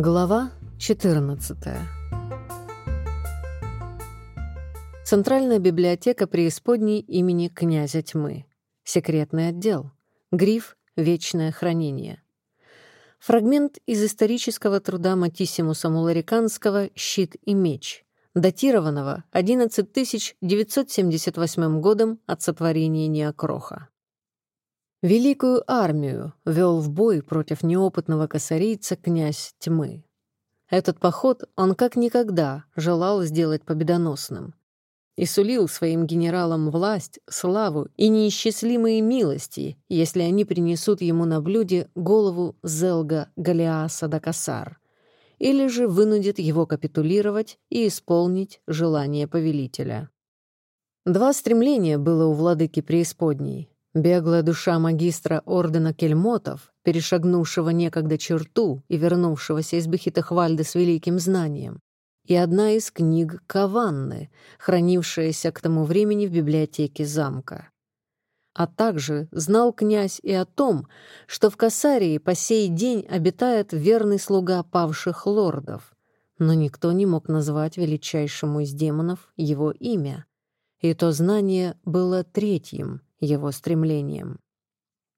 Глава 14 Центральная библиотека преисподней имени князя тьмы. Секретный отдел. Гриф «Вечное хранение». Фрагмент из исторического труда Матиссимуса Мулариканского «Щит и меч», датированного 11978 годом от сотворения Неокроха. Великую армию вел в бой против неопытного косарийца князь тьмы. Этот поход он как никогда желал сделать победоносным и сулил своим генералам власть, славу и неисчислимые милости, если они принесут ему на блюде голову Зелга Галиаса Дакасар, или же вынудят его капитулировать и исполнить желание повелителя. Два стремления было у владыки преисподней Беглая душа магистра ордена кельмотов, перешагнувшего некогда черту и вернувшегося из Бехитахвальды с великим знанием, и одна из книг Каванны, хранившаяся к тому времени в библиотеке замка. А также знал князь и о том, что в Касарии по сей день обитает верный слуга павших лордов, но никто не мог назвать величайшему из демонов его имя. И то знание было третьим — его стремлением.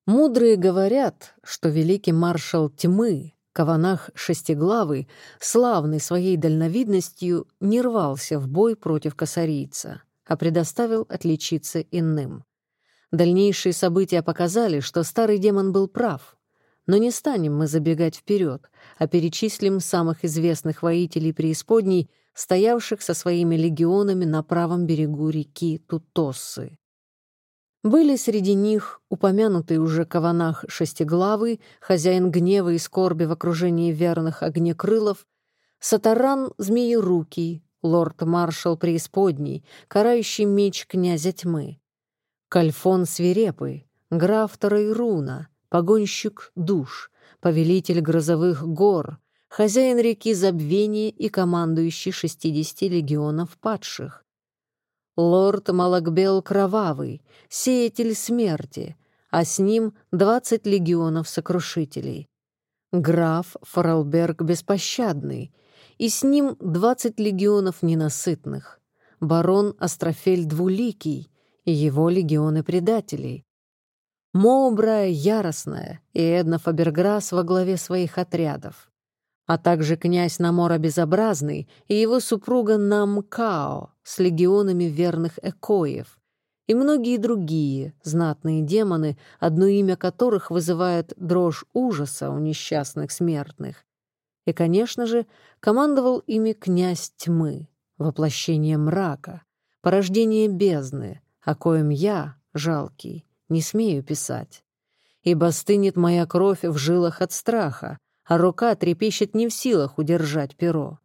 Мудрые говорят, что великий маршал тьмы, Каванах Шестиглавый, славный своей дальновидностью, не рвался в бой против косарийца, а предоставил отличиться иным. Дальнейшие события показали, что старый демон был прав. Но не станем мы забегать вперед, а перечислим самых известных воителей преисподней, стоявших со своими легионами на правом берегу реки Тутоссы. Были среди них упомянутый уже Каванах Шестиглавый, хозяин гнева и скорби в окружении верных огнекрылов, Сатаран Змеерукий, лорд-маршал преисподней, карающий меч князя тьмы, Кальфон Свирепый, граф Тарайруна, погонщик душ, повелитель грозовых гор, хозяин реки Забвения и командующий шестидесяти легионов падших, лорд Малакбел Кровавый, сеятель смерти, а с ним двадцать легионов-сокрушителей. Граф Форалберг Беспощадный, и с ним двадцать легионов ненасытных. Барон Астрофель Двуликий и его легионы предателей. Моубрая Яростная и Эдна Фаберграс во главе своих отрядов а также князь Намора Безобразный и его супруга Намкао с легионами верных экоев, и многие другие знатные демоны, одно имя которых вызывает дрожь ужаса у несчастных смертных. И, конечно же, командовал ими князь тьмы, воплощение мрака, порождение бездны, о коем я, жалкий, не смею писать. Ибо стынет моя кровь в жилах от страха, а рука трепещет не в силах удержать перо.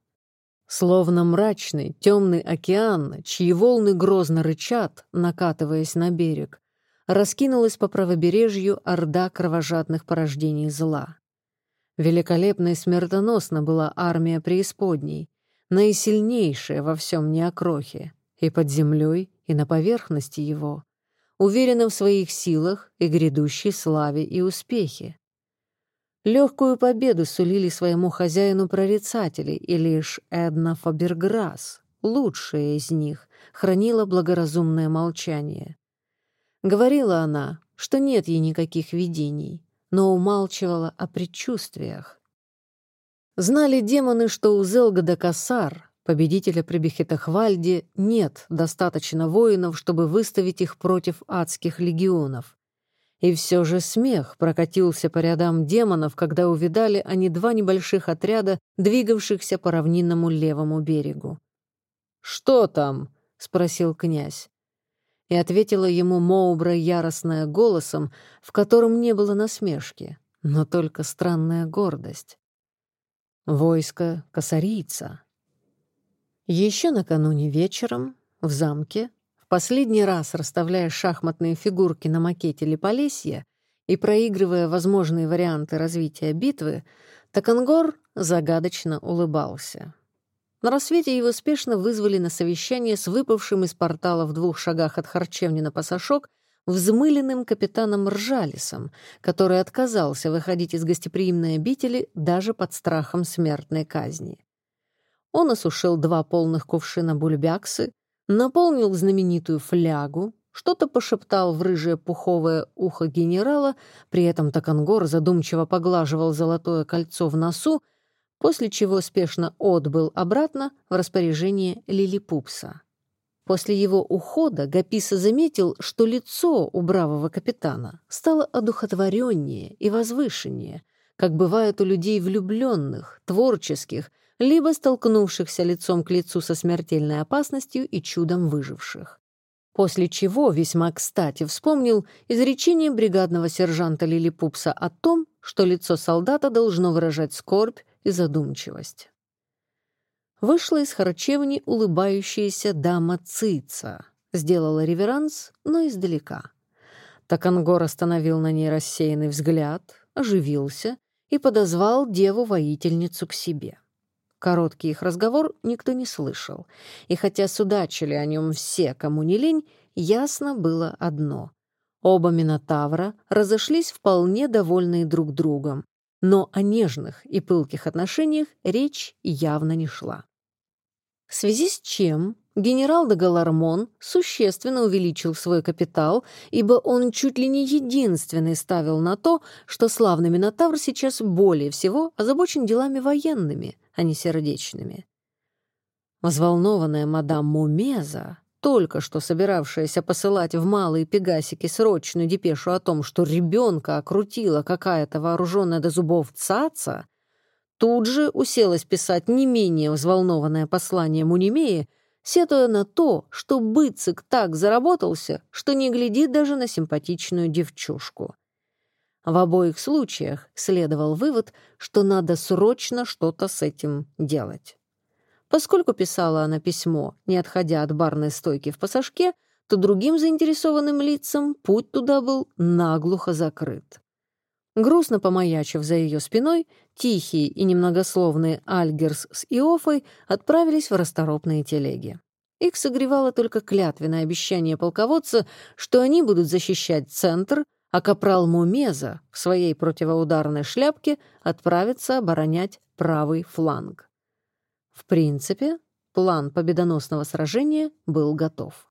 Словно мрачный, темный океан, чьи волны грозно рычат, накатываясь на берег, раскинулась по правобережью орда кровожадных порождений зла. Великолепна и смертоносна была армия преисподней, наисильнейшая во всем неокрохе, и под землей, и на поверхности его, уверена в своих силах и грядущей славе и успехе. Легкую победу сулили своему хозяину прорицатели, и лишь Эдна Фаберграсс, лучшая из них, хранила благоразумное молчание. Говорила она, что нет ей никаких видений, но умалчивала о предчувствиях. Знали демоны, что у Зелгада Кассар, победителя при Бехетахвальде, нет достаточно воинов, чтобы выставить их против адских легионов, и все же смех прокатился по рядам демонов, когда увидали они два небольших отряда, двигавшихся по равнинному левому берегу. «Что там?» — спросил князь. И ответила ему Моубра яростная голосом, в котором не было насмешки, но только странная гордость. «Войско косарийца». Еще накануне вечером в замке последний раз расставляя шахматные фигурки на макете Липолесья и проигрывая возможные варианты развития битвы, Такангор загадочно улыбался. На рассвете его спешно вызвали на совещание с выпавшим из портала в двух шагах от харчевни на пасашок взмыленным капитаном Ржалисом, который отказался выходить из гостеприимной обители даже под страхом смертной казни. Он осушил два полных кувшина бульбяксы, наполнил знаменитую флягу, что-то пошептал в рыжее пуховое ухо генерала, при этом Такангор задумчиво поглаживал золотое кольцо в носу, после чего спешно отбыл обратно в распоряжение Лилипупса. После его ухода Гаписа заметил, что лицо у бравого капитана стало одухотвореннее и возвышеннее, как бывает у людей влюбленных, творческих, либо столкнувшихся лицом к лицу со смертельной опасностью и чудом выживших. После чего весьма кстати вспомнил изречение бригадного сержанта Лилипупса о том, что лицо солдата должно выражать скорбь и задумчивость вышла из харчевни улыбающаяся дама Цица. Сделала реверанс, но издалека. Такангор остановил на ней рассеянный взгляд, оживился и подозвал деву-воительницу к себе. Короткий их разговор никто не слышал, и хотя судачили о нем все, кому не лень, ясно было одно. Оба Минотавра разошлись вполне довольные друг другом, но о нежных и пылких отношениях речь явно не шла в связи с чем генерал де Галармон существенно увеличил свой капитал, ибо он чуть ли не единственный ставил на то, что славный Минотавр сейчас более всего озабочен делами военными, а не сердечными. Взволнованная мадам Мумеза, только что собиравшаяся посылать в малые пегасики срочную депешу о том, что ребенка окрутила какая-то вооруженная до зубов цаца, Тут же уселась писать не менее взволнованное послание Мунимеи, сетуя на то, что быцик так заработался, что не глядит даже на симпатичную девчушку. В обоих случаях следовал вывод, что надо срочно что-то с этим делать. Поскольку писала она письмо, не отходя от барной стойки в пассажке, то другим заинтересованным лицам путь туда был наглухо закрыт. Грустно помаячив за ее спиной, тихие и немногословные Альгерс с Иофой отправились в расторопные телеги. Их согревало только клятвенное обещание полководца, что они будут защищать центр, а капрал Мумеза в своей противоударной шляпке отправится оборонять правый фланг. В принципе, план победоносного сражения был готов.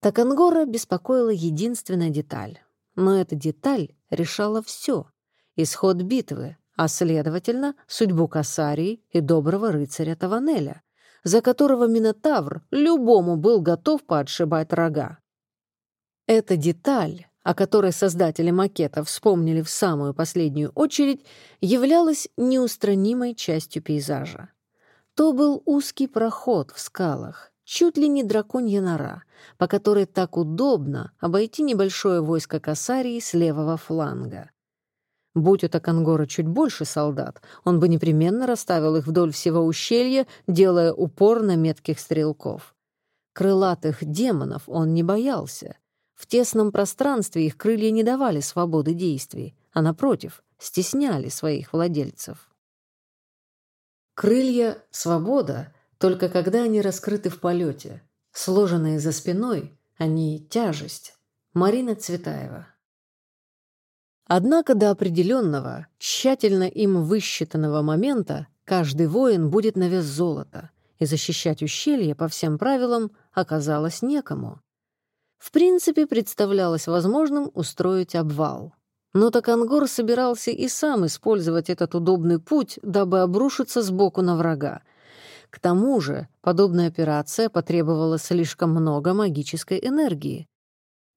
Такангора беспокоила единственная деталь. Но эта деталь решала все — исход битвы, а, следовательно, судьбу Касарии и доброго рыцаря Таванеля, за которого Минотавр любому был готов поотшибать рога. Эта деталь, о которой создатели макета вспомнили в самую последнюю очередь, являлась неустранимой частью пейзажа. То был узкий проход в скалах, чуть ли не драконья нора, по которой так удобно обойти небольшое войско Касарии с левого фланга. Будь у Такангора чуть больше солдат, он бы непременно расставил их вдоль всего ущелья, делая упор на метких стрелков. Крылатых демонов он не боялся. В тесном пространстве их крылья не давали свободы действий, а, напротив, стесняли своих владельцев. Крылья — свобода — только когда они раскрыты в полете, сложенные за спиной, они — тяжесть. Марина Цветаева. Однако до определенного, тщательно им высчитанного момента каждый воин будет на вес золота, и защищать ущелье по всем правилам оказалось некому. В принципе, представлялось возможным устроить обвал. Но Такангор собирался и сам использовать этот удобный путь, дабы обрушиться сбоку на врага, к тому же подобная операция потребовала слишком много магической энергии.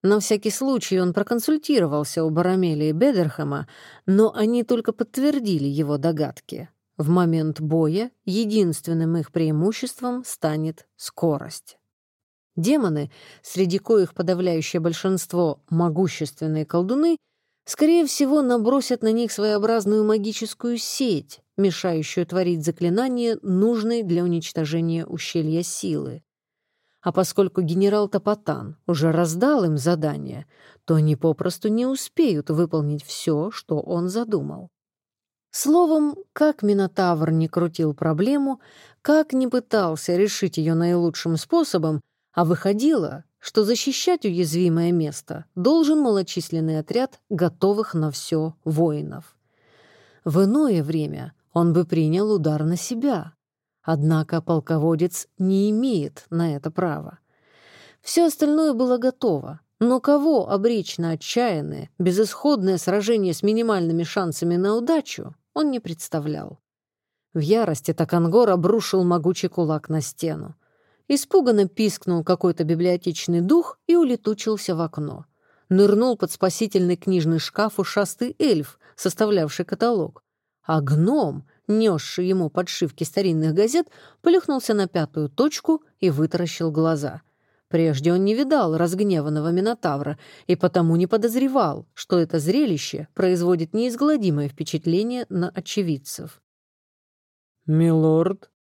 На всякий случай он проконсультировался у Барамели и Бедерхэма, но они только подтвердили его догадки. В момент боя единственным их преимуществом станет скорость. Демоны, среди коих подавляющее большинство — могущественные колдуны, скорее всего, набросят на них своеобразную магическую сеть, мешающую творить заклинание, нужные для уничтожения ущелья силы. А поскольку генерал Топотан уже раздал им задание, то они попросту не успеют выполнить все, что он задумал. Словом, как Минотавр не крутил проблему, как не пытался решить ее наилучшим способом, а выходило, что защищать уязвимое место должен малочисленный отряд готовых на все воинов. В иное время он бы принял удар на себя. Однако полководец не имеет на это права. Все остальное было готово, но кого обречь на отчаянное, безысходное сражение с минимальными шансами на удачу, он не представлял. В ярости Такангор обрушил могучий кулак на стену. Испуганно пискнул какой-то библиотечный дух и улетучился в окно. Нырнул под спасительный книжный шкаф ушастый эльф, составлявший каталог. А гном, несший ему подшивки старинных газет, плюхнулся на пятую точку и вытаращил глаза. Прежде он не видал разгневанного Минотавра и потому не подозревал, что это зрелище производит неизгладимое впечатление на очевидцев. «Милорд?»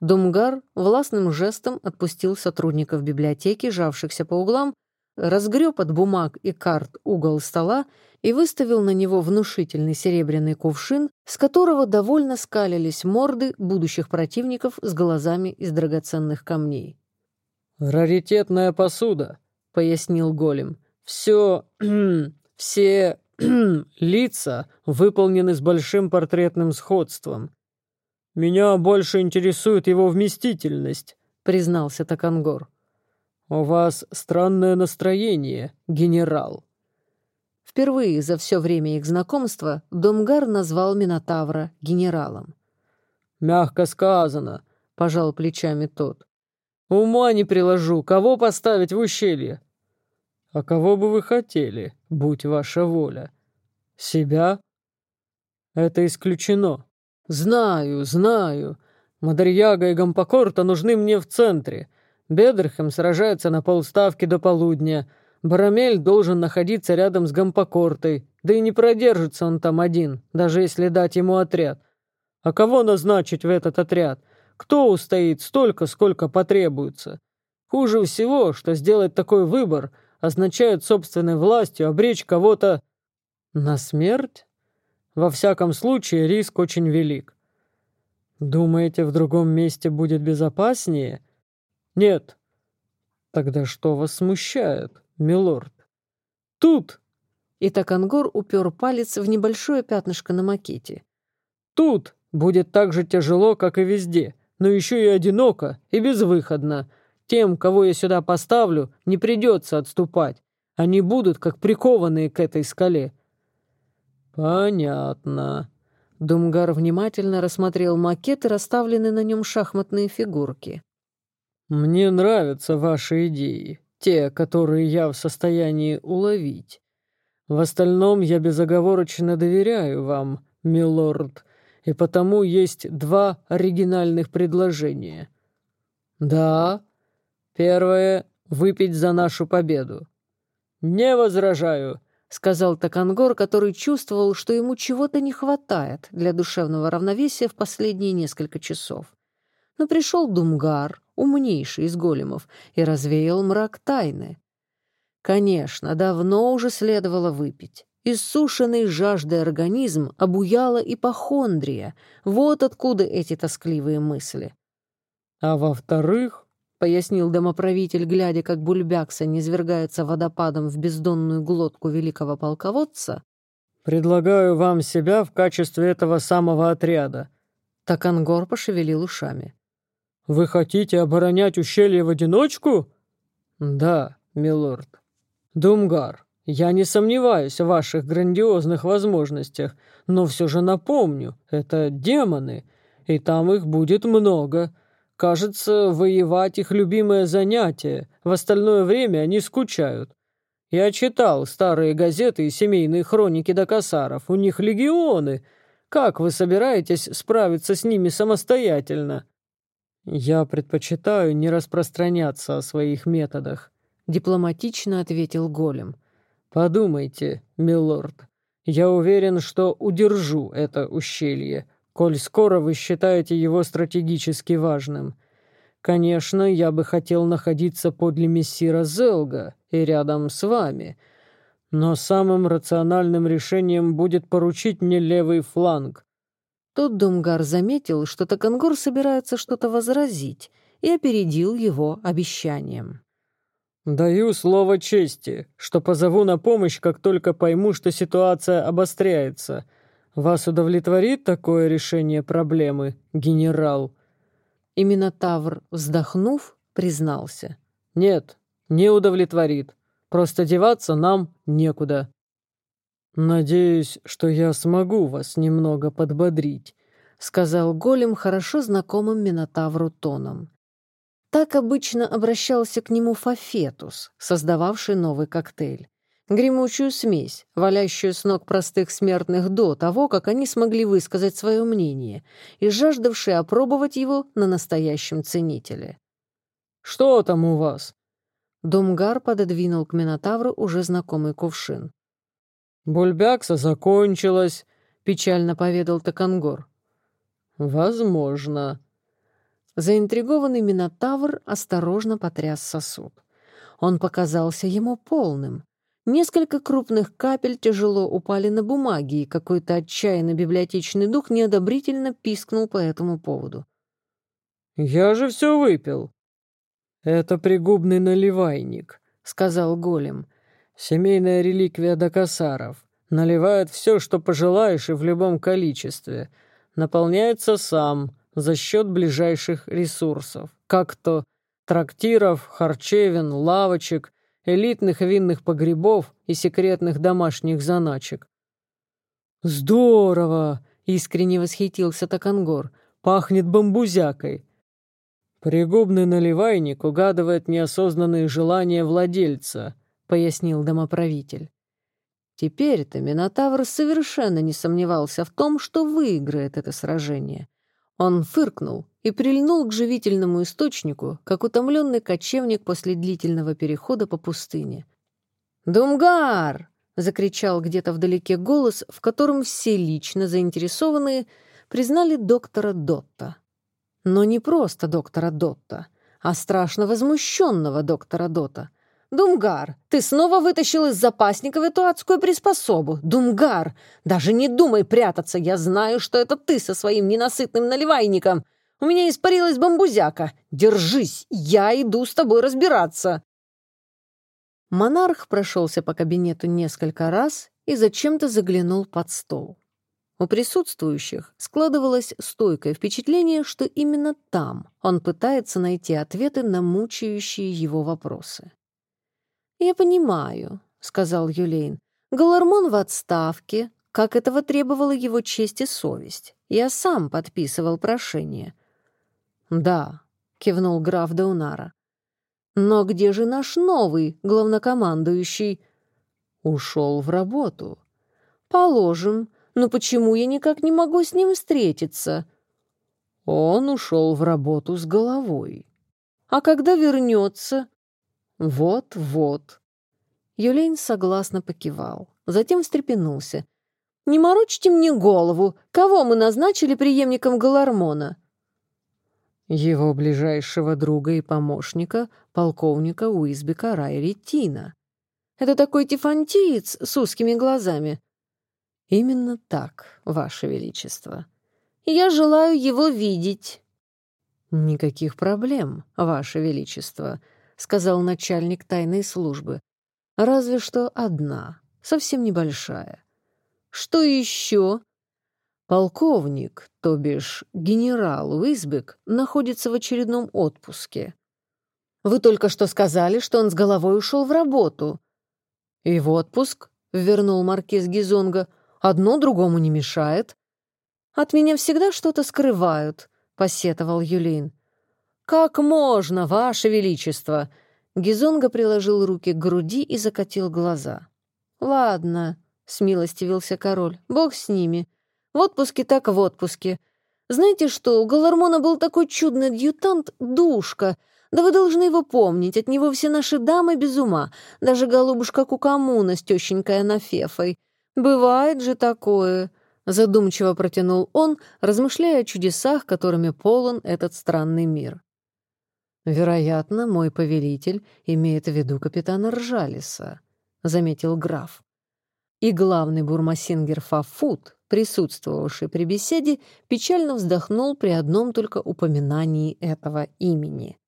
Думгар властным жестом отпустил сотрудников библиотеки, жавшихся по углам, разгреб от бумаг и карт угол стола и выставил на него внушительный серебряный кувшин, с которого довольно скалились морды будущих противников с глазами из драгоценных камней. «Раритетная посуда», — пояснил голем. «Все... все... лица выполнены с большим портретным сходством. «Меня больше интересует его вместительность», — признался Такангор. «У вас странное настроение, генерал». Впервые за все время их знакомства Домгар назвал Минотавра генералом. «Мягко сказано», — пожал плечами тот. «Ума не приложу, кого поставить в ущелье?» «А кого бы вы хотели, будь ваша воля? Себя?» «Это исключено», «Знаю, знаю. Мадарьяга и Гампокорта нужны мне в центре. Бедерхем сражается на полставки до полудня. Барамель должен находиться рядом с Гампокортой, да и не продержится он там один, даже если дать ему отряд. А кого назначить в этот отряд? Кто устоит столько, сколько потребуется? Хуже всего, что сделать такой выбор означает собственной властью обречь кого-то на смерть? Во всяком случае, риск очень велик. Думаете, в другом месте будет безопаснее? Нет. Тогда что вас смущает, милорд? Тут! И Такангор упер палец в небольшое пятнышко на макете. Тут будет так же тяжело, как и везде, но еще и одиноко и безвыходно. Тем, кого я сюда поставлю, не придется отступать. Они будут как прикованные к этой скале. «Понятно». Думгар внимательно рассмотрел макет и расставленные на нем шахматные фигурки. «Мне нравятся ваши идеи, те, которые я в состоянии уловить. В остальном я безоговорочно доверяю вам, милорд, и потому есть два оригинальных предложения. Да, первое — выпить за нашу победу. Не возражаю» сказал Такангор, который чувствовал, что ему чего-то не хватает для душевного равновесия в последние несколько часов. Но пришел Думгар, умнейший из големов, и развеял мрак тайны. Конечно, давно уже следовало выпить. Иссушенный жаждой организм обуяла ипохондрия. Вот откуда эти тоскливые мысли. А во-вторых, пояснил домоправитель, глядя, как Бульбякса низвергается водопадом в бездонную глотку великого полководца. «Предлагаю вам себя в качестве этого самого отряда». Такангор пошевелил ушами. «Вы хотите оборонять ущелье в одиночку?» «Да, милорд». «Думгар, я не сомневаюсь в ваших грандиозных возможностях, но все же напомню, это демоны, и там их будет много». Кажется, воевать их любимое занятие. В остальное время они скучают. Я читал старые газеты и семейные хроники Дакасаров. У них легионы. Как вы собираетесь справиться с ними самостоятельно? Я предпочитаю не распространяться о своих методах, дипломатично ответил Голем. Подумайте, милорд. Я уверен, что удержу это ущелье коль скоро вы считаете его стратегически важным. Конечно, я бы хотел находиться подле мессира Зелга и рядом с вами, но самым рациональным решением будет поручить мне левый фланг». Тут Думгар заметил, что Такангур собирается что-то возразить, и опередил его обещанием. «Даю слово чести, что позову на помощь, как только пойму, что ситуация обостряется. Вас удовлетворит такое решение проблемы, генерал?» Именно Тавр, вздохнув, признался. «Нет, не удовлетворит. Просто деваться нам некуда». «Надеюсь, что я смогу вас немного подбодрить», — сказал голем хорошо знакомым Минотавру тоном. Так обычно обращался к нему Фафетус, создававший новый коктейль. Гремучую смесь, валящую с ног простых смертных до того, как они смогли высказать свое мнение, и жаждавший опробовать его на настоящем ценителе. «Что там у вас?» Думгар пододвинул к Минотавру уже знакомый кувшин. «Бульбякса закончилась», — печально поведал Такангор. «Возможно», Заинтригованный Минотавр осторожно потряс сосуд. Он показался ему полным. Несколько крупных капель тяжело упали на бумаги, и какой-то отчаянно библиотечный дух неодобрительно пискнул по этому поводу. «Я же все выпил!» «Это пригубный наливайник», — сказал голем. «Семейная реликвия Дакасаров. Наливает все, что пожелаешь, и в любом количестве. Наполняется сам, за счет ближайших ресурсов, как то трактиров, харчевин, лавочек, элитных винных погребов и секретных домашних заначек. «Здорово!» — искренне восхитился Такангор. «Пахнет бамбузякой!» «Пригубный наливайник угадывает неосознанные желания владельца», — пояснил домоправитель. Теперь-то Минотавр совершенно не сомневался в том, что выиграет это сражение — он фыркнул и прильнул к живительному источнику, как утомленный кочевник после длительного перехода по пустыне. «Думгар!» — закричал где-то вдалеке голос, в котором все лично заинтересованные признали доктора Дотта. Но не просто доктора Дотта, а страшно возмущенного доктора Дота — «Думгар, ты снова вытащил из запасников эту адскую приспособу! Думгар, даже не думай прятаться, я знаю, что это ты со своим ненасытным наливайником! У меня испарилась бамбузяка! Держись, я иду с тобой разбираться!» Монарх прошелся по кабинету несколько раз и зачем-то заглянул под стол. У присутствующих складывалось стойкое впечатление, что именно там он пытается найти ответы на мучающие его вопросы. «Я понимаю», — сказал Юлейн. «Галармон в отставке, как этого требовала его честь и совесть. Я сам подписывал прошение». «Да», — кивнул граф Даунара. «Но где же наш новый главнокомандующий?» «Ушел в работу». «Положим. Но почему я никак не могу с ним встретиться?» «Он ушел в работу с головой». «А когда вернется?» «Вот-вот». Юлейн согласно покивал, затем встрепенулся. «Не морочьте мне голову! Кого мы назначили преемником Галармона?» «Его ближайшего друга и помощника, полковника Уизбека Райри Тина. Это такой тифантиец с узкими глазами». «Именно так, Ваше Величество». «Я желаю его видеть». «Никаких проблем, Ваше Величество», сказал начальник тайной службы. Разве что одна, совсем небольшая. Что еще? Полковник, то бишь генерал Уизбек, находится в очередном отпуске. Вы только что сказали, что он с головой ушел в работу. И в отпуск, вернул маркиз Гизонга, одно другому не мешает. От меня всегда что-то скрывают, посетовал Юлин. «Как можно, Ваше Величество?» Гизонга приложил руки к груди и закатил глаза. «Ладно», — смилостивился король, — «бог с ними. В отпуске так в отпуске. Знаете что, у Галармона был такой чудный адъютант Душка. Да вы должны его помнить, от него все наши дамы без ума, даже голубушка Кукамуна с тещенькой Анафефой. Бывает же такое». Задумчиво протянул он, размышляя о чудесах, которыми полон этот странный мир. «Вероятно, мой повелитель имеет в виду капитана Ржалиса», — заметил граф. И главный бурмасингер Фафут, присутствовавший при беседе, печально вздохнул при одном только упоминании этого имени.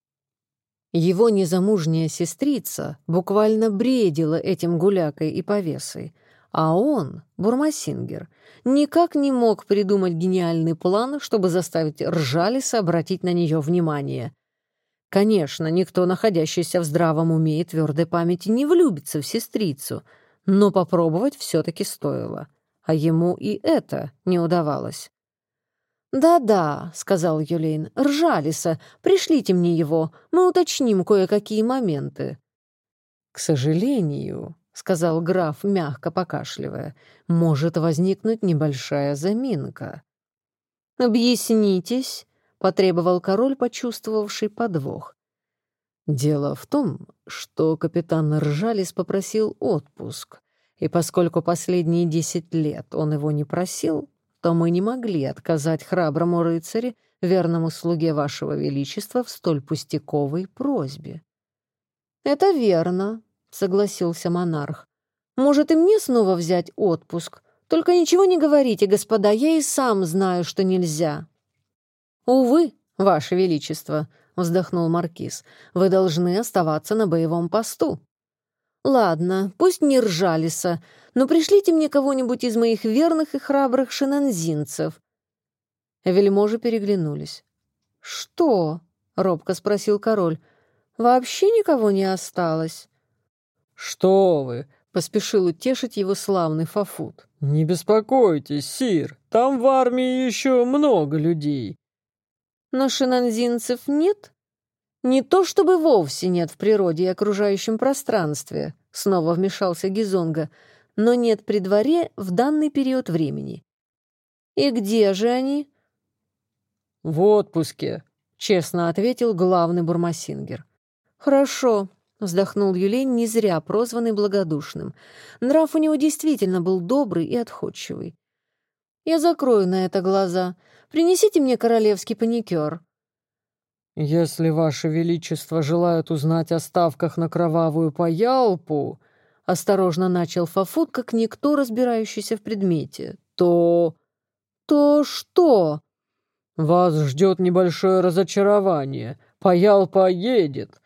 Его незамужняя сестрица буквально бредила этим гулякой и повесой, а он, Бурмасингер, никак не мог придумать гениальный план, чтобы заставить Ржалиса обратить на нее внимание. Конечно, никто, находящийся в здравом уме и твердой памяти, не влюбится в сестрицу, но попробовать все-таки стоило. А ему и это не удавалось. «Да-да», — сказал Юлейн, — «Ржалиса, пришлите мне его, мы уточним кое-какие моменты». «К сожалению», — сказал граф, мягко покашливая, — «может возникнуть небольшая заминка». «Объяснитесь», — потребовал король, почувствовавший подвох. «Дело в том, что капитан Ржалис попросил отпуск, и поскольку последние десять лет он его не просил, то мы не могли отказать храброму рыцаре, верному слуге вашего величества, в столь пустяковой просьбе». «Это верно», — согласился монарх. «Может, и мне снова взять отпуск? Только ничего не говорите, господа, я и сам знаю, что нельзя». «Увы, ваше величество», — вздохнул маркиз, — «вы должны оставаться на боевом посту». «Ладно, пусть не ржалиса, но пришлите мне кого-нибудь из моих верных и храбрых шинанзинцев». Вельможи переглянулись. «Что?» — робко спросил король. «Вообще никого не осталось?» «Что вы!» — поспешил утешить его славный Фафут. «Не беспокойтесь, сир, там в армии еще много людей». «Но шинанзинцев нет?» «Не то чтобы вовсе нет в природе и окружающем пространстве», — снова вмешался Гизонга, «но нет при дворе в данный период времени». «И где же они?» «В отпуске», — честно ответил главный бурмасингер. «Хорошо», — вздохнул Юлень, не зря прозванный благодушным. Нрав у него действительно был добрый и отходчивый. «Я закрою на это глаза. Принесите мне королевский паникер». «Если Ваше Величество желает узнать о ставках на кровавую паялпу», — осторожно начал Фафут, как никто, разбирающийся в предмете, «то...» «То что?» «Вас ждет небольшое разочарование. Паялпа едет».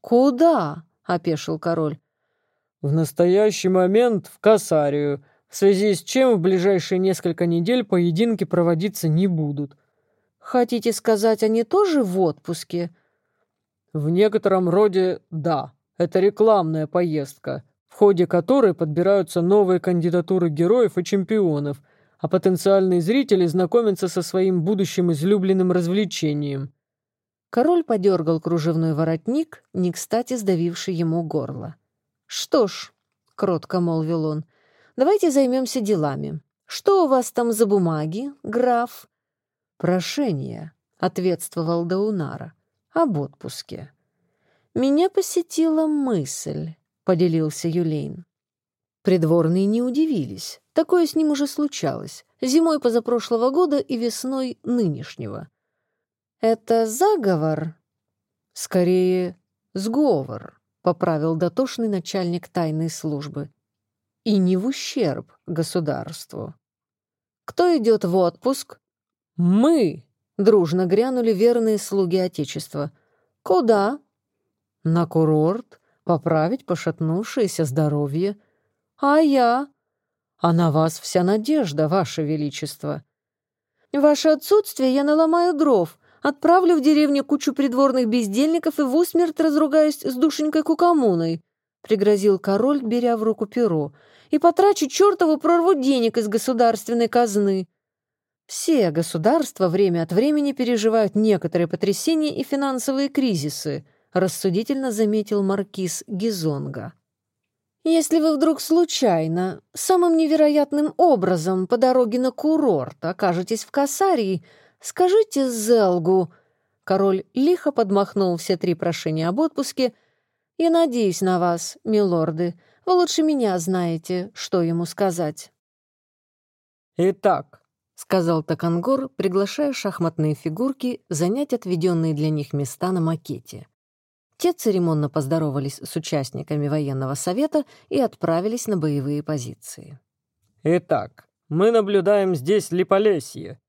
«Куда?» — опешил король. «В настоящий момент в Касарию, в связи с чем в ближайшие несколько недель поединки проводиться не будут». «Хотите сказать, они тоже в отпуске?» «В некотором роде да. Это рекламная поездка, в ходе которой подбираются новые кандидатуры героев и чемпионов, а потенциальные зрители знакомятся со своим будущим излюбленным развлечением». Король подергал кружевной воротник, не кстати сдавивший ему горло. «Что ж», — кротко молвил он, — «давайте займемся делами. Что у вас там за бумаги, граф?» «Прошение», — ответствовал Даунара, — «об отпуске». «Меня посетила мысль», — поделился Юлейн. Придворные не удивились. Такое с ним уже случалось. Зимой позапрошлого года и весной нынешнего. «Это заговор?» «Скорее, сговор», — поправил дотошный начальник тайной службы. «И не в ущерб государству». «Кто идет в отпуск?» «Мы!» — дружно грянули верные слуги Отечества. «Куда?» «На курорт, поправить пошатнувшееся здоровье. А я?» «А на вас вся надежда, Ваше Величество». «Ваше отсутствие я наломаю дров, отправлю в деревню кучу придворных бездельников и в усмерть разругаюсь с душенькой Кукамуной», — пригрозил король, беря в руку перо, «и потрачу чертову прорву денег из государственной казны». Все государства время от времени переживают некоторые потрясения и финансовые кризисы, рассудительно заметил маркиз Гизонга. Если вы вдруг случайно, самым невероятным образом по дороге на курорт окажетесь в Касарии, скажите Зелгу. Король лихо подмахнул все три прошения об отпуске. «Я надеюсь на вас, милорды. Вы лучше меня знаете, что ему сказать». «Итак, — сказал Такангор, приглашая шахматные фигурки занять отведенные для них места на макете. Те церемонно поздоровались с участниками военного совета и отправились на боевые позиции. «Итак, мы наблюдаем здесь Липолесье».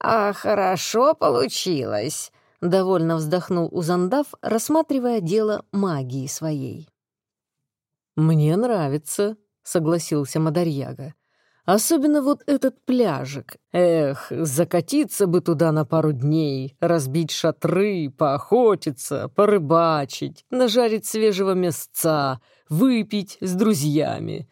«А хорошо получилось», —— довольно вздохнул Узандав, рассматривая дело магии своей. «Мне нравится», — согласился Мадарьяга. «Особенно вот этот пляжик. Эх, закатиться бы туда на пару дней, разбить шатры, поохотиться, порыбачить, нажарить свежего мясца, выпить с друзьями».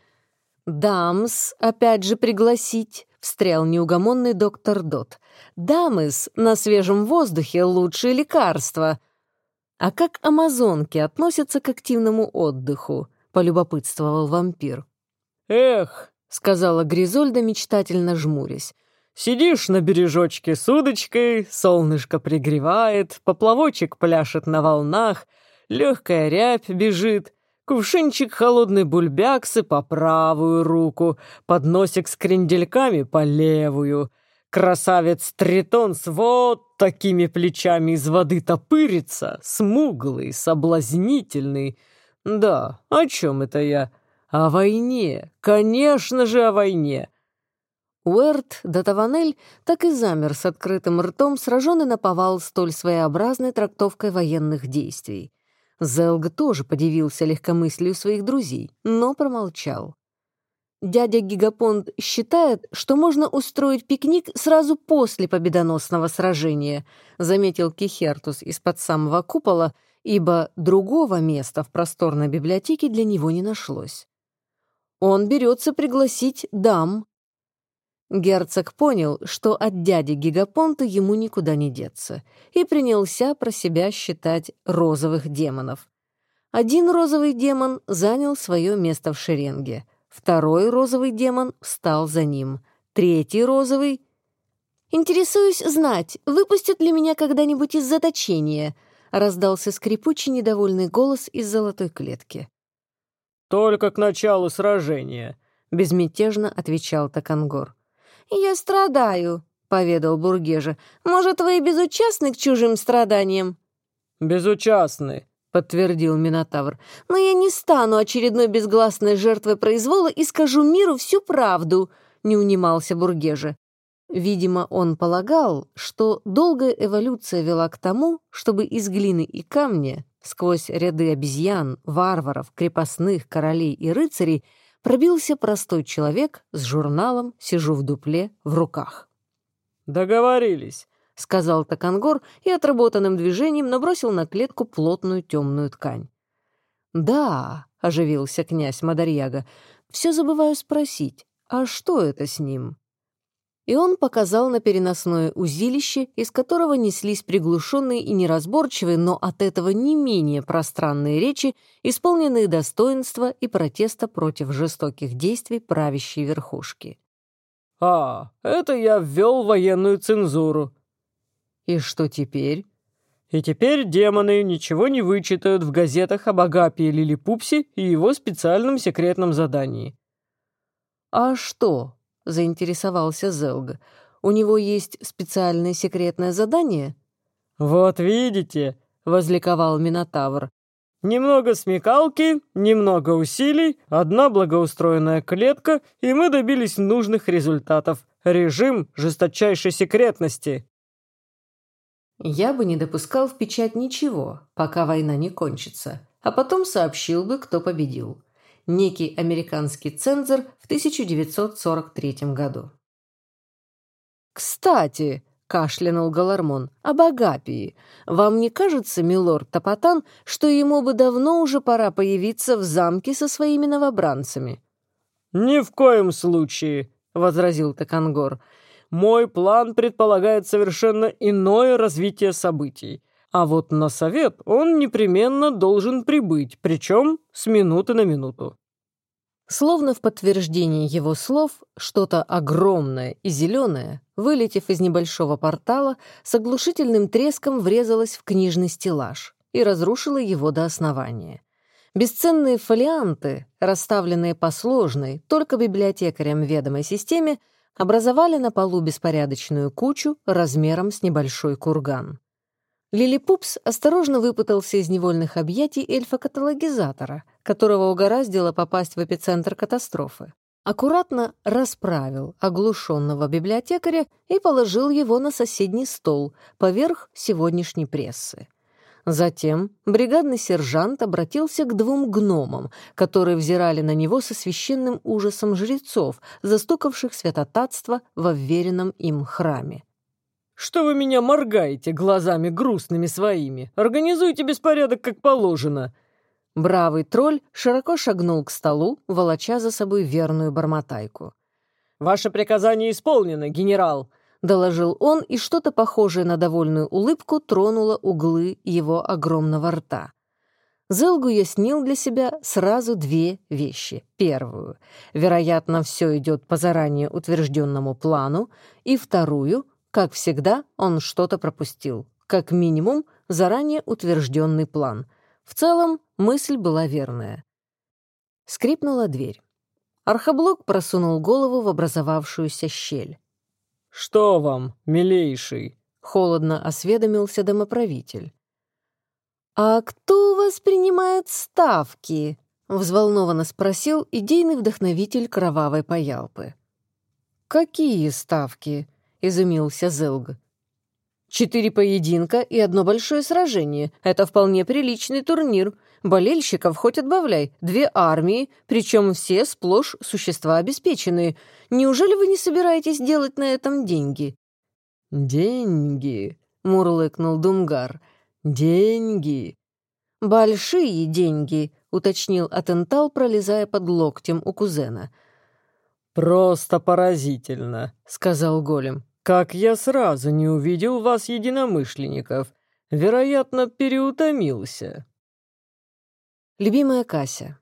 «Дамс, опять же, пригласить», — встрял неугомонный доктор Дот. «Дамыс на свежем воздухе — лучшее лекарство». «А как амазонки относятся к активному отдыху?» — полюбопытствовал вампир. «Эх», — сказала Гризольда, мечтательно жмурясь. «Сидишь на бережочке с удочкой, солнышко пригревает, поплавочек пляшет на волнах, легкая рябь бежит, кувшинчик холодной бульбяксы по правую руку, подносик с крендельками по левую». Красавец Тритон с вот такими плечами из воды топырится, смуглый, соблазнительный, да, о чем это я? О войне. Конечно же, о войне. Уэрт да Таванель так и замер с открытым ртом, сраженный на повал столь своеобразной трактовкой военных действий. Зелг тоже подивился легкомыслию своих друзей, но промолчал. Дядя Гигапонд считает, что можно устроить пикник сразу после победоносного сражения, заметил Кихертус из-под самого купола — ибо другого места в просторной библиотеке для него не нашлось. Он берется пригласить дам. Герцог понял, что от дяди Гигапонта ему никуда не деться, и принялся про себя считать розовых демонов. Один розовый демон занял свое место в шеренге, второй розовый демон встал за ним, третий розовый... «Интересуюсь знать, выпустят ли меня когда-нибудь из заточения», — раздался скрипучий недовольный голос из золотой клетки. «Только к началу сражения», — безмятежно отвечал Такангор. «Я страдаю», — поведал Бургежа. «Может, вы и безучастны к чужим страданиям?» «Безучастны», — подтвердил Минотавр. «Но я не стану очередной безгласной жертвой произвола и скажу миру всю правду», — не унимался Бургежа. Видимо, он полагал, что долгая эволюция вела к тому, чтобы из глины и камня, сквозь ряды обезьян, варваров, крепостных, королей и рыцарей, пробился простой человек с журналом «Сижу в дупле» в руках. «Договорились», — сказал Такангор и отработанным движением набросил на клетку плотную темную ткань. «Да», — оживился князь Мадарьяга, — «все забываю спросить, а что это с ним?» И он показал на переносное узилище, из которого неслись приглушенные и неразборчивые, но от этого не менее пространные речи, исполненные достоинства и протеста против жестоких действий правящей верхушки. «А, это я ввел военную цензуру». «И что теперь?» «И теперь демоны ничего не вычитают в газетах об Агапе Лилипупсе и его специальном секретном задании». «А что?» Заинтересовался Зелга. «У него есть специальное секретное задание?» «Вот видите», — возликовал Минотавр. «Немного смекалки, немного усилий, одна благоустроенная клетка, и мы добились нужных результатов. Режим жесточайшей секретности». «Я бы не допускал в печать ничего, пока война не кончится, а потом сообщил бы, кто победил некий американский цензор в 1943 году. «Кстати», — кашлянул Галармон, — «об Агапии. Вам не кажется, милорд Топотан, что ему бы давно уже пора появиться в замке со своими новобранцами?» «Ни в коем случае», — возразил Такангор. «Мой план предполагает совершенно иное развитие событий. А вот на совет он непременно должен прибыть, причем с минуты на минуту. Словно в подтверждение его слов, что-то огромное и зеленое, вылетев из небольшого портала, с оглушительным треском врезалось в книжный стеллаж и разрушило его до основания. Бесценные фолианты, расставленные по сложной, только библиотекарям ведомой системе, образовали на полу беспорядочную кучу размером с небольшой курган. Лилипупс осторожно выпутался из невольных объятий эльфа-каталогизатора, которого угораздило попасть в эпицентр катастрофы. аккуратно расправил оглушенного библиотекаря и положил его на соседний стол поверх сегодняшней прессы. Затем бригадный сержант обратился к двум гномам, которые взирали на него со священным ужасом жрецов, застукавших святотатство во вверенном им храме. «Что вы меня моргаете глазами грустными своими? Организуйте беспорядок, как положено!» Бравый тролль широко шагнул к столу, волоча за собой верную бормотайку. «Ваше приказание исполнено, генерал!» — доложил он, и что-то похожее на довольную улыбку тронуло углы его огромного рта. Зелгу яснил для себя сразу две вещи. Первую — вероятно, все идет по заранее утвержденному плану, и вторую — как всегда, он что-то пропустил. Как минимум, заранее утвержденный план. В целом, мысль была верная. Скрипнула дверь. Архаблок просунул голову в образовавшуюся щель. «Что вам, милейший?» — холодно осведомился домоправитель. «А кто у вас принимает ставки?» — взволнованно спросил идейный вдохновитель кровавой поялпы. «Какие ставки?» — изумился Зелг. «Четыре поединка и одно большое сражение. Это вполне приличный турнир. Болельщиков хоть отбавляй, две армии, причем все сплошь существа обеспеченные. Неужели вы не собираетесь делать на этом деньги?» «Деньги», — мурлыкнул Думгар. «Деньги». «Большие деньги», — уточнил Атентал, пролезая под локтем у кузена. «Просто поразительно», — сказал Голем. «Как я сразу не увидел вас, единомышленников. Вероятно, переутомился». Любимая Кася.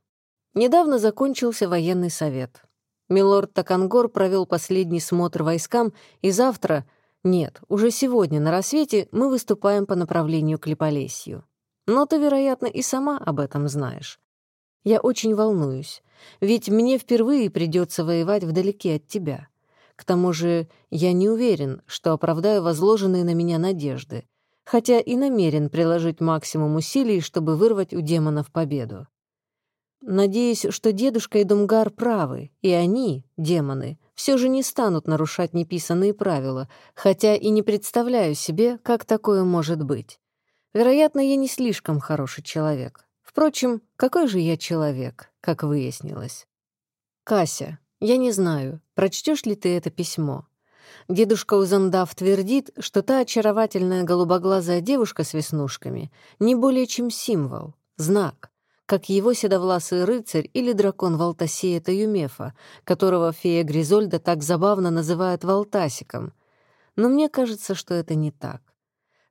Недавно закончился военный совет. Милорд Такангор провел последний смотр войскам, и завтра, нет, уже сегодня на рассвете мы выступаем по направлению к Липолесью. Но ты, вероятно, и сама об этом знаешь. Я очень волнуюсь, ведь мне впервые придется воевать вдалеке от тебя. К тому же я не уверен, что оправдаю возложенные на меня надежды хотя и намерен приложить максимум усилий, чтобы вырвать у демонов победу. Надеюсь, что дедушка и Думгар правы, и они, демоны, все же не станут нарушать неписанные правила, хотя и не представляю себе, как такое может быть. Вероятно, я не слишком хороший человек. Впрочем, какой же я человек, как выяснилось. Кася, я не знаю, прочтешь ли ты это письмо. Дедушка Узандав твердит, что та очаровательная голубоглазая девушка с веснушками не более чем символ, знак, как его седовласый рыцарь или дракон Валтасея Таюмефа, которого фея Гризольда так забавно называет Валтасиком. Но мне кажется, что это не так.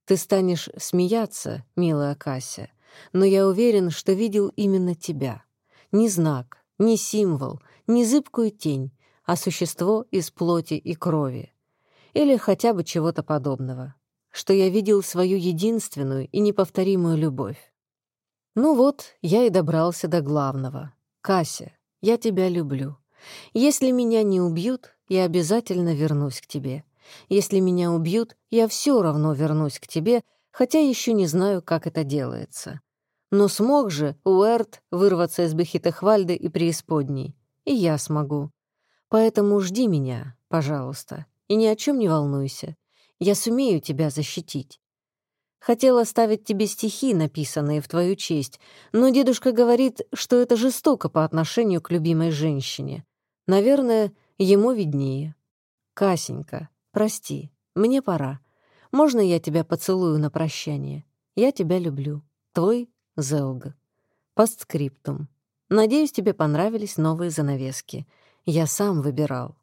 Ты станешь смеяться, милая Кася, но я уверен, что видел именно тебя. Ни знак, ни символ, ни зыбкую тень, а существо из плоти и крови. Или хотя бы чего-то подобного. Что я видел свою единственную и неповторимую любовь. Ну вот, я и добрался до главного. Кася, я тебя люблю. Если меня не убьют, я обязательно вернусь к тебе. Если меня убьют, я все равно вернусь к тебе, хотя еще не знаю, как это делается. Но смог же Уэрт вырваться из Бехитехвальды и преисподней. И я смогу. Поэтому жди меня, пожалуйста, и ни о чем не волнуйся. Я сумею тебя защитить. Хотела ставить тебе стихи, написанные в твою честь, но дедушка говорит, что это жестоко по отношению к любимой женщине. Наверное, ему виднее. Касенька, прости, мне пора. Можно я тебя поцелую на прощание? Я тебя люблю. Твой Зелг. Постскриптум. Надеюсь, тебе понравились новые занавески. Я сам выбирал.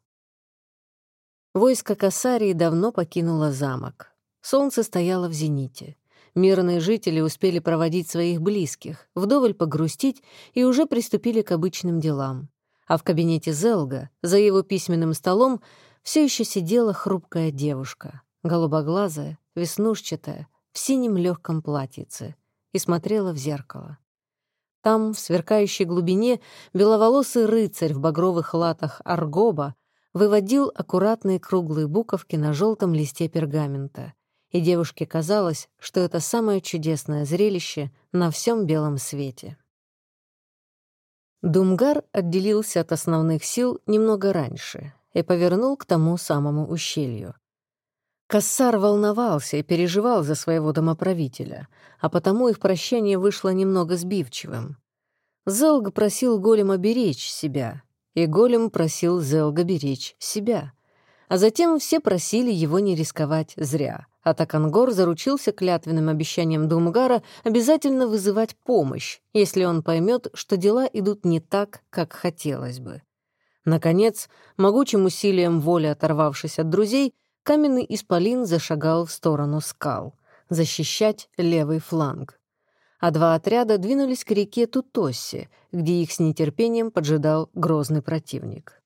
Войско Касарии давно покинуло замок. Солнце стояло в зените. Мирные жители успели проводить своих близких, вдоволь погрустить и уже приступили к обычным делам. А в кабинете Зелга, за его письменным столом, все еще сидела хрупкая девушка, голубоглазая, веснушчатая, в синем легком платьице, и смотрела в зеркало. Там, в сверкающей глубине, беловолосый рыцарь в багровых латах аргоба выводил аккуратные круглые буковки на желтом листе пергамента, и девушке казалось, что это самое чудесное зрелище на всем белом свете. Думгар отделился от основных сил немного раньше и повернул к тому самому ущелью. Кассар волновался и переживал за своего домоправителя, а потому их прощание вышло немного сбивчивым. Зелг просил голема беречь себя, и голем просил Зелга беречь себя. А затем все просили его не рисковать зря, а Такангор заручился клятвенным обещанием Думгара обязательно вызывать помощь, если он поймет, что дела идут не так, как хотелось бы. Наконец, могучим усилием воли оторвавшись от друзей, каменный исполин зашагал в сторону скал, защищать левый фланг. А два отряда двинулись к реке Тутосси, где их с нетерпением поджидал грозный противник.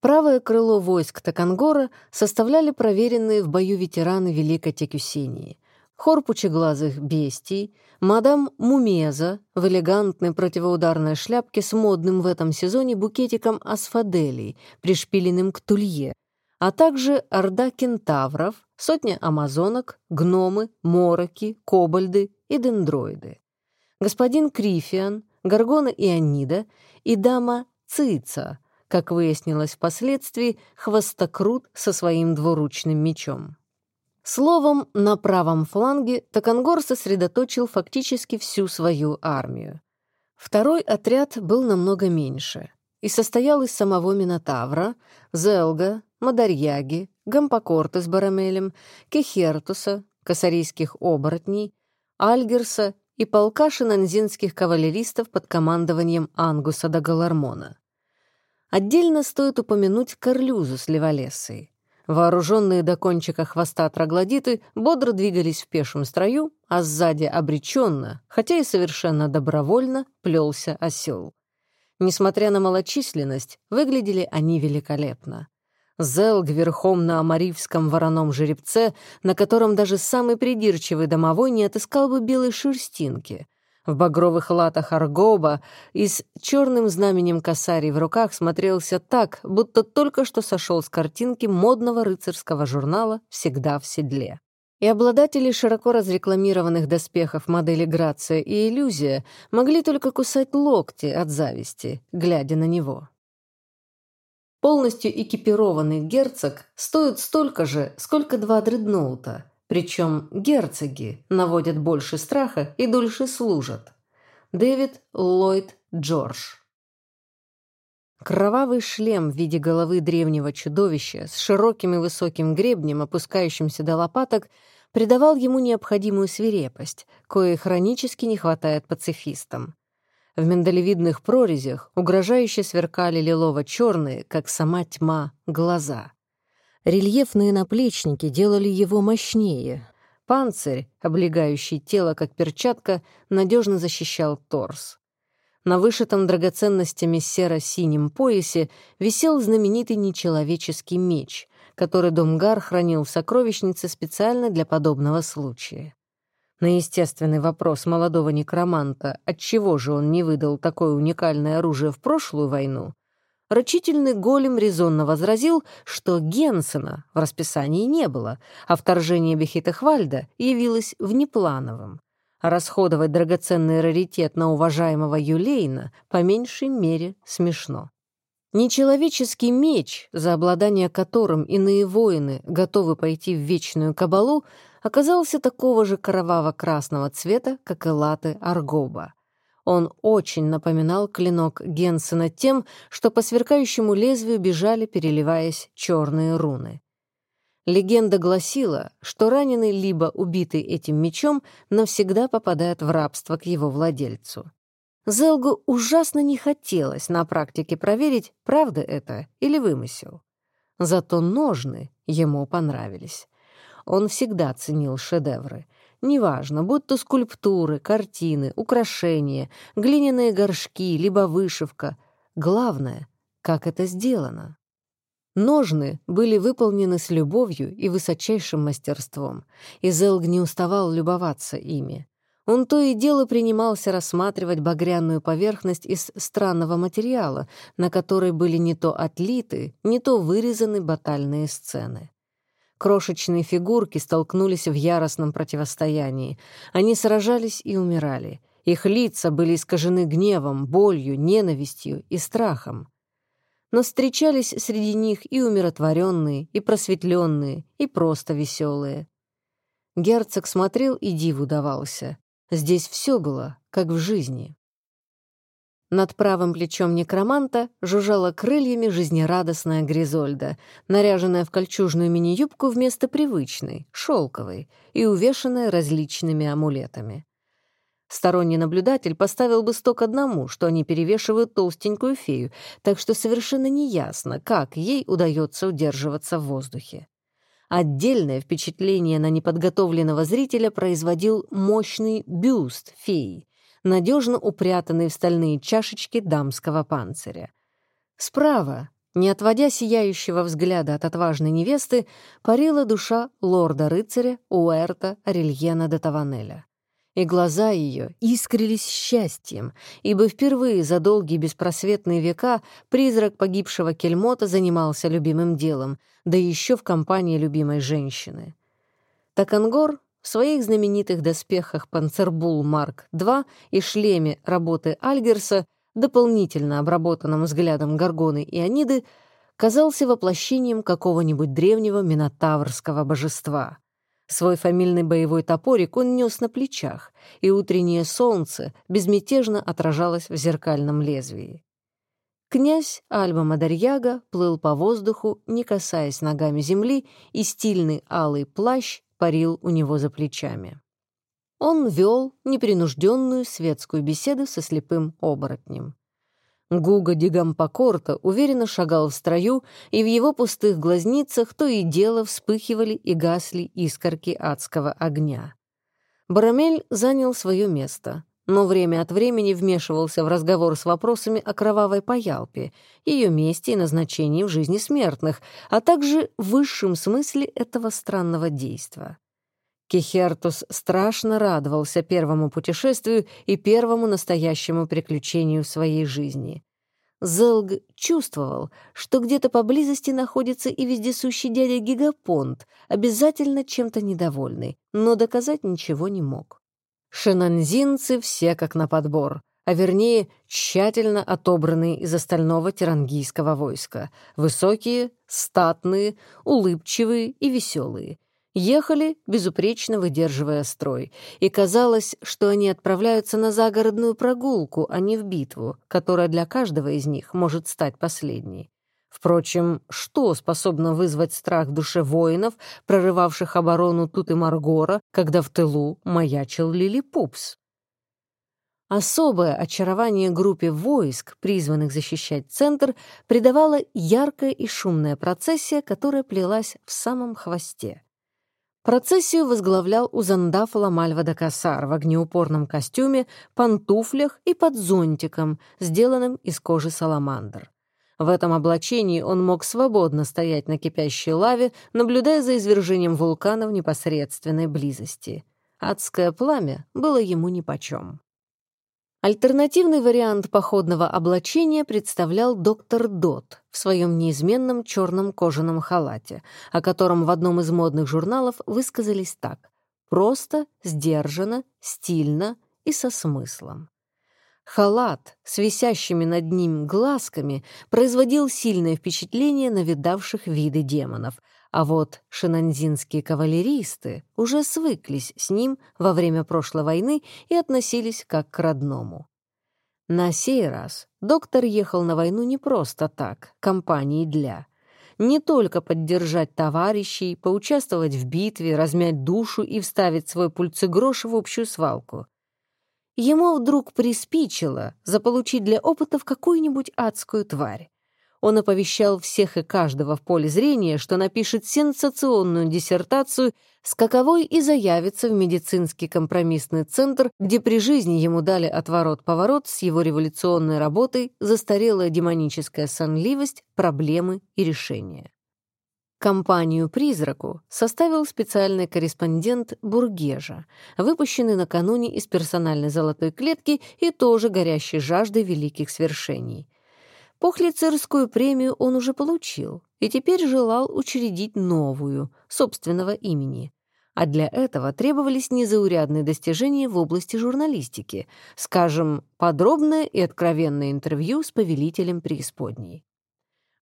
Правое крыло войск Такангора составляли проверенные в бою ветераны Великой Текюсении. Хор пучеглазых бестий, мадам Мумеза в элегантной противоударной шляпке с модным в этом сезоне букетиком асфаделей, пришпиленным к тулье, а также орда кентавров, сотня амазонок, гномы, мороки, кобальды и дендроиды. Господин Крифиан, Гаргона Ионида и дама Цица, как выяснилось впоследствии, хвостокрут со своим двуручным мечом. Словом, на правом фланге Такангор сосредоточил фактически всю свою армию. Второй отряд был намного меньше и состоял из самого Минотавра, Зелга, Мадарьяги, Гампокорта с Барамелем, Кехертуса, косарийских оборотней, Альгерса и полка шинанзинских кавалеристов под командованием Ангуса да Галармона. Отдельно стоит упомянуть Карлюзу с Леволесой. Вооруженные до кончика хвоста троглодиты бодро двигались в пешем строю, а сзади обреченно, хотя и совершенно добровольно, плелся осел. Несмотря на малочисленность, выглядели они великолепно. Зелг верхом на амаривском вороном жеребце, на котором даже самый придирчивый домовой не отыскал бы белой шерстинки. В багровых латах аргоба и с черным знаменем косарей в руках смотрелся так, будто только что сошел с картинки модного рыцарского журнала «Всегда в седле». И обладатели широко разрекламированных доспехов модели «Грация» и «Иллюзия» могли только кусать локти от зависти, глядя на него. Полностью экипированный герцог стоит столько же, сколько два дредноута, причем герцоги наводят больше страха и дольше служат. Дэвид Ллойд Джордж Кровавый шлем в виде головы древнего чудовища с широким и высоким гребнем, опускающимся до лопаток, придавал ему необходимую свирепость, коей хронически не хватает пацифистам. В миндалевидных прорезях угрожающе сверкали лилово-черные, как сама тьма, глаза. Рельефные наплечники делали его мощнее. Панцирь, облегающий тело как перчатка, надежно защищал торс. На вышитом драгоценностями серо-синем поясе висел знаменитый нечеловеческий меч, который Домгар хранил в сокровищнице специально для подобного случая. На естественный вопрос молодого некроманта, отчего же он не выдал такое уникальное оружие в прошлую войну, рачительный голем резонно возразил, что Генсена в расписании не было, а вторжение Бехитехвальда явилось внеплановым. Расходовать драгоценный раритет на уважаемого Юлейна по меньшей мере смешно. Нечеловеческий меч, за обладание которым иные воины готовы пойти в вечную кабалу, оказался такого же кроваво-красного цвета, как и латы Аргоба. Он очень напоминал клинок Генсена тем, что по сверкающему лезвию бежали, переливаясь, черные руны. Легенда гласила, что раненый либо убитый этим мечом навсегда попадает в рабство к его владельцу. Зелгу ужасно не хотелось на практике проверить, правда это или вымысел. Зато ножны ему понравились. Он всегда ценил шедевры. Неважно, будь то скульптуры, картины, украшения, глиняные горшки, либо вышивка. Главное, как это сделано. Ножны были выполнены с любовью и высочайшим мастерством, и Зелг не уставал любоваться ими. Он то и дело принимался рассматривать багряную поверхность из странного материала, на которой были не то отлиты, не то вырезаны батальные сцены. Крошечные фигурки столкнулись в яростном противостоянии. Они сражались и умирали. Их лица были искажены гневом, болью, ненавистью и страхом. Но встречались среди них и умиротворенные, и просветленные, и просто веселые. Герцог смотрел и диву давался. Здесь все было, как в жизни. Над правым плечом некроманта жужжала крыльями жизнерадостная Гризольда, наряженная в кольчужную мини-юбку вместо привычной, шелковой, и увешанная различными амулетами. Сторонний наблюдатель поставил бы сто к одному, что они перевешивают толстенькую фею, так что совершенно неясно, как ей удается удерживаться в воздухе. Отдельное впечатление на неподготовленного зрителя производил мощный бюст феи, надежно упрятанный в стальные чашечки дамского панциря. Справа, не отводя сияющего взгляда от отважной невесты, парила душа лорда-рыцаря Уэрта Арельена де Таванеля и глаза ее искрились счастьем, ибо впервые за долгие беспросветные века призрак погибшего кельмота занимался любимым делом, да еще в компании любимой женщины. Такангор в своих знаменитых доспехах «Панцербул Марк II» и шлеме работы Альгерса, дополнительно обработанном взглядом Гаргоны и Аниды, казался воплощением какого-нибудь древнего минотаврского божества — Свой фамильный боевой топорик он нес на плечах, и утреннее солнце безмятежно отражалось в зеркальном лезвии. Князь Альба Мадарьяга плыл по воздуху, не касаясь ногами земли, и стильный алый плащ парил у него за плечами. Он вел непринужденную светскую беседу со слепым оборотнем. Гуга Дигампокорта уверенно шагал в строю, и в его пустых глазницах то и дело вспыхивали и гасли искорки адского огня. Барамель занял свое место, но время от времени вмешивался в разговор с вопросами о кровавой поялпе, ее месте и назначении в жизни смертных, а также в высшем смысле этого странного действа. Кихертус страшно радовался первому путешествию и первому настоящему приключению в своей жизни. Зелг чувствовал, что где-то поблизости находится и вездесущий дядя Гигапонт, обязательно чем-то недовольный, но доказать ничего не мог. Шенанзинцы все как на подбор, а вернее, тщательно отобранные из остального тирангийского войска. Высокие, статные, улыбчивые и веселые — ехали, безупречно выдерживая строй, и казалось, что они отправляются на загородную прогулку, а не в битву, которая для каждого из них может стать последней. Впрочем, что способно вызвать страх в душе воинов, прорывавших оборону Тут и Маргора, когда в тылу маячил Лилипупс? Особое очарование группе войск, призванных защищать центр, придавала яркая и шумная процессия, которая плелась в самом хвосте. Процессию возглавлял Узандаф Ламальва-де-Кассар в огнеупорном костюме, пантуфлях и под зонтиком, сделанным из кожи саламандр. В этом облачении он мог свободно стоять на кипящей лаве, наблюдая за извержением вулкана в непосредственной близости. Адское пламя было ему нипочем. Альтернативный вариант походного облачения представлял доктор Дот в своем неизменном черном кожаном халате, о котором в одном из модных журналов высказались так «просто, сдержанно, стильно и со смыслом». Халат с висящими над ним глазками производил сильное впечатление на видавших виды демонов, а вот шинанзинские кавалеристы уже свыклись с ним во время прошлой войны и относились как к родному. На сей раз доктор ехал на войну не просто так, компанией для. Не только поддержать товарищей, поучаствовать в битве, размять душу и вставить свой пульцегрош в общую свалку. Ему вдруг приспичило заполучить для опытов какую-нибудь адскую тварь он оповещал всех и каждого в поле зрения, что напишет сенсационную диссертацию, с каковой и заявится в медицинский компромиссный центр, где при жизни ему дали отворот-поворот с его революционной работой застарелая демоническая сонливость, проблемы и решения. Компанию «Призраку» составил специальный корреспондент Бургежа, выпущенный накануне из персональной золотой клетки и тоже горящий жаждой великих свершений. Похлицерскую премию он уже получил и теперь желал учредить новую, собственного имени. а для этого требовались незаурядные достижения в области журналистики, скажем, подробное и откровенное интервью с повелителем преисподней.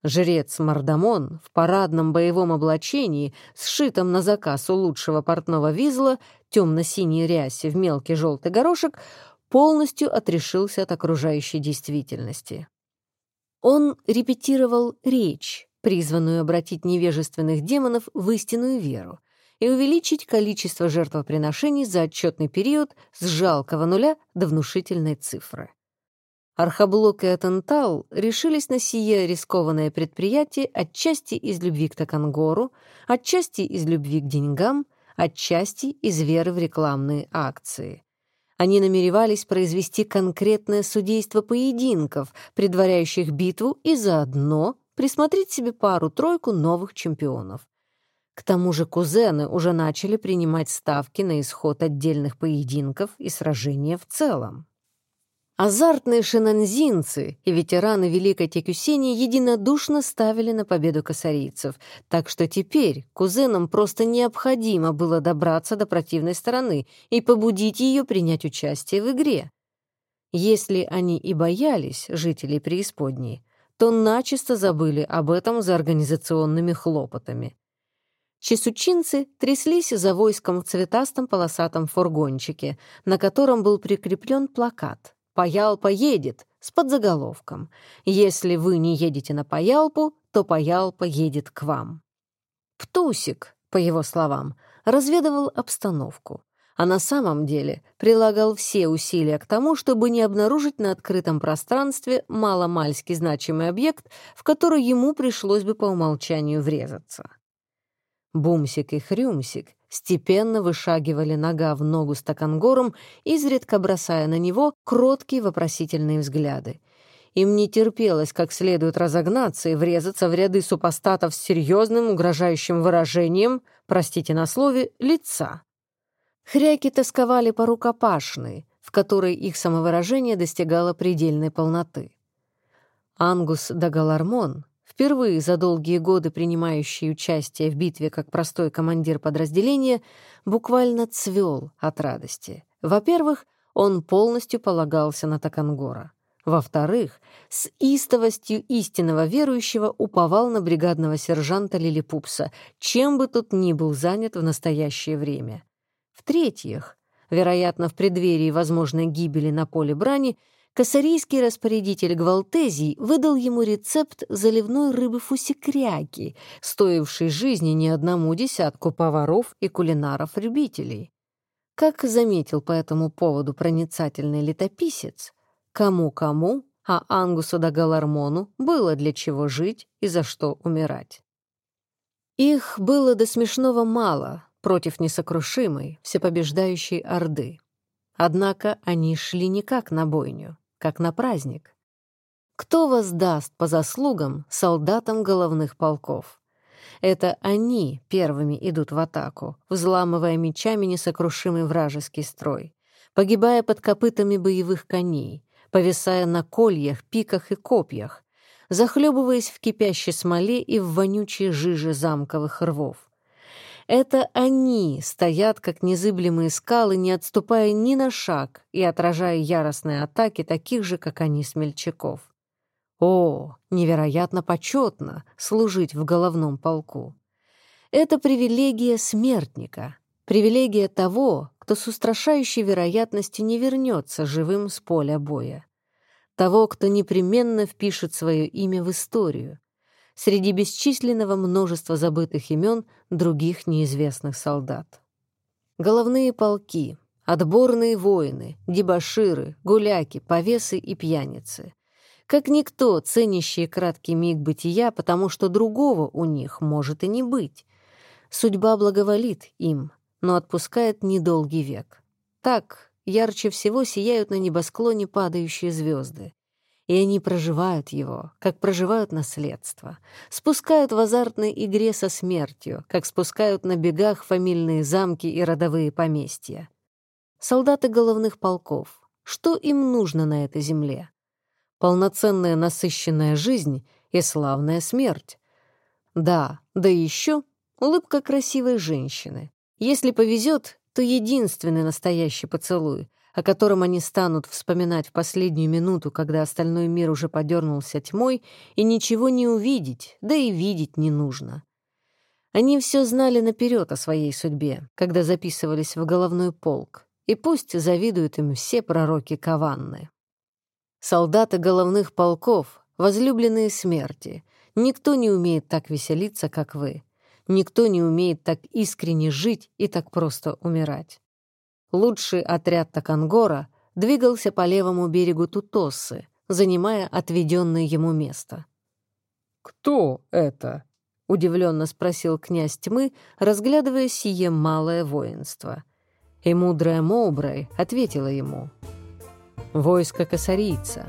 Жрец Мардамон в парадном боевом облачении, сшитом на заказ у лучшего портного визла, темно-синей рясе в мелкий желтый горошек, полностью отрешился от окружающей действительности. Он репетировал речь, призванную обратить невежественных демонов в истинную веру и увеличить количество жертвоприношений за отчетный период с жалкого нуля до внушительной цифры. Архаблок и Атентал решились на сие рискованное предприятие отчасти из любви к Такангору, отчасти из любви к деньгам, отчасти из веры в рекламные акции. Они намеревались произвести конкретное судейство поединков, предваряющих битву, и заодно присмотреть себе пару-тройку новых чемпионов. К тому же кузены уже начали принимать ставки на исход отдельных поединков и сражения в целом. Азартные шинанзинцы и ветераны Великой Текюсени единодушно ставили на победу косарийцев, так что теперь кузенам просто необходимо было добраться до противной стороны и побудить ее принять участие в игре. Если они и боялись жителей преисподней, то начисто забыли об этом за организационными хлопотами. Чесучинцы тряслись за войском в цветастом полосатом фургончике, на котором был прикреплен плакат Паялпа едет с подзаголовком «Если вы не едете на Паялпу, то Паялпа едет к вам». Птусик, по его словам, разведывал обстановку, а на самом деле прилагал все усилия к тому, чтобы не обнаружить на открытом пространстве маломальски значимый объект, в который ему пришлось бы по умолчанию врезаться. Бумсик и Хрюмсик степенно вышагивали нога в ногу с Такангором, изредка бросая на него кроткие вопросительные взгляды. Им не терпелось как следует разогнаться и врезаться в ряды супостатов с серьезным угрожающим выражением, простите на слове, лица. Хряки тосковали по рукопашной, в которой их самовыражение достигало предельной полноты. Ангус да Галармон, впервые за долгие годы принимающий участие в битве как простой командир подразделения, буквально цвел от радости. Во-первых, он полностью полагался на Такангора. Во-вторых, с истовостью истинного верующего уповал на бригадного сержанта Лилипупса, чем бы тот ни был занят в настоящее время. В-третьих, вероятно, в преддверии возможной гибели на поле брани, Косарийский распорядитель Гвалтезий выдал ему рецепт заливной рыбы фусикряки, стоившей жизни не одному десятку поваров и кулинаров-любителей. Как заметил по этому поводу проницательный летописец, кому-кому, а Ангусу да Галармону было для чего жить и за что умирать. Их было до смешного мало против несокрушимой, всепобеждающей Орды. Однако они шли не как на бойню как на праздник. Кто воздаст по заслугам солдатам головных полков? Это они первыми идут в атаку, взламывая мечами несокрушимый вражеский строй, погибая под копытами боевых коней, повисая на кольях, пиках и копьях, захлебываясь в кипящей смоле и в вонючей жиже замковых рвов. Это они стоят, как незыблемые скалы, не отступая ни на шаг и отражая яростные атаки таких же, как они, смельчаков. О, невероятно почетно служить в головном полку. Это привилегия смертника, привилегия того, кто с устрашающей вероятностью не вернется живым с поля боя, того, кто непременно впишет свое имя в историю, среди бесчисленного множества забытых имен других неизвестных солдат. Головные полки, отборные воины, дебоширы, гуляки, повесы и пьяницы. Как никто, ценящие краткий миг бытия, потому что другого у них может и не быть. Судьба благоволит им, но отпускает недолгий век. Так ярче всего сияют на небосклоне падающие звезды и они проживают его, как проживают наследство, спускают в азартной игре со смертью, как спускают на бегах фамильные замки и родовые поместья. Солдаты головных полков, что им нужно на этой земле? Полноценная насыщенная жизнь и славная смерть. Да, да еще улыбка красивой женщины Если повезет, то единственный настоящий поцелуй, о котором они станут вспоминать в последнюю минуту, когда остальной мир уже подернулся тьмой, и ничего не увидеть, да и видеть не нужно. Они все знали наперед о своей судьбе, когда записывались в головной полк, и пусть завидуют им все пророки Каванны. Солдаты головных полков, возлюбленные смерти, никто не умеет так веселиться, как вы. Никто не умеет так искренне жить и так просто умирать. Лучший отряд Такангора двигался по левому берегу Тутосы, занимая отведенное ему место. «Кто это?» — удивленно спросил князь тьмы, разглядывая сие малое воинство. И мудрая Моубрай ответила ему. «Войско косарийца,